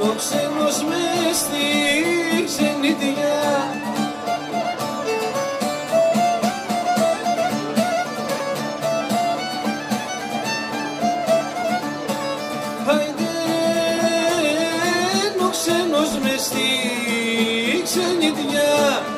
ο ξένος μες στη ξενιτιά. Παϊδέν ο ξένος μες στη ξενιτιά.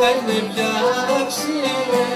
θα είναι πια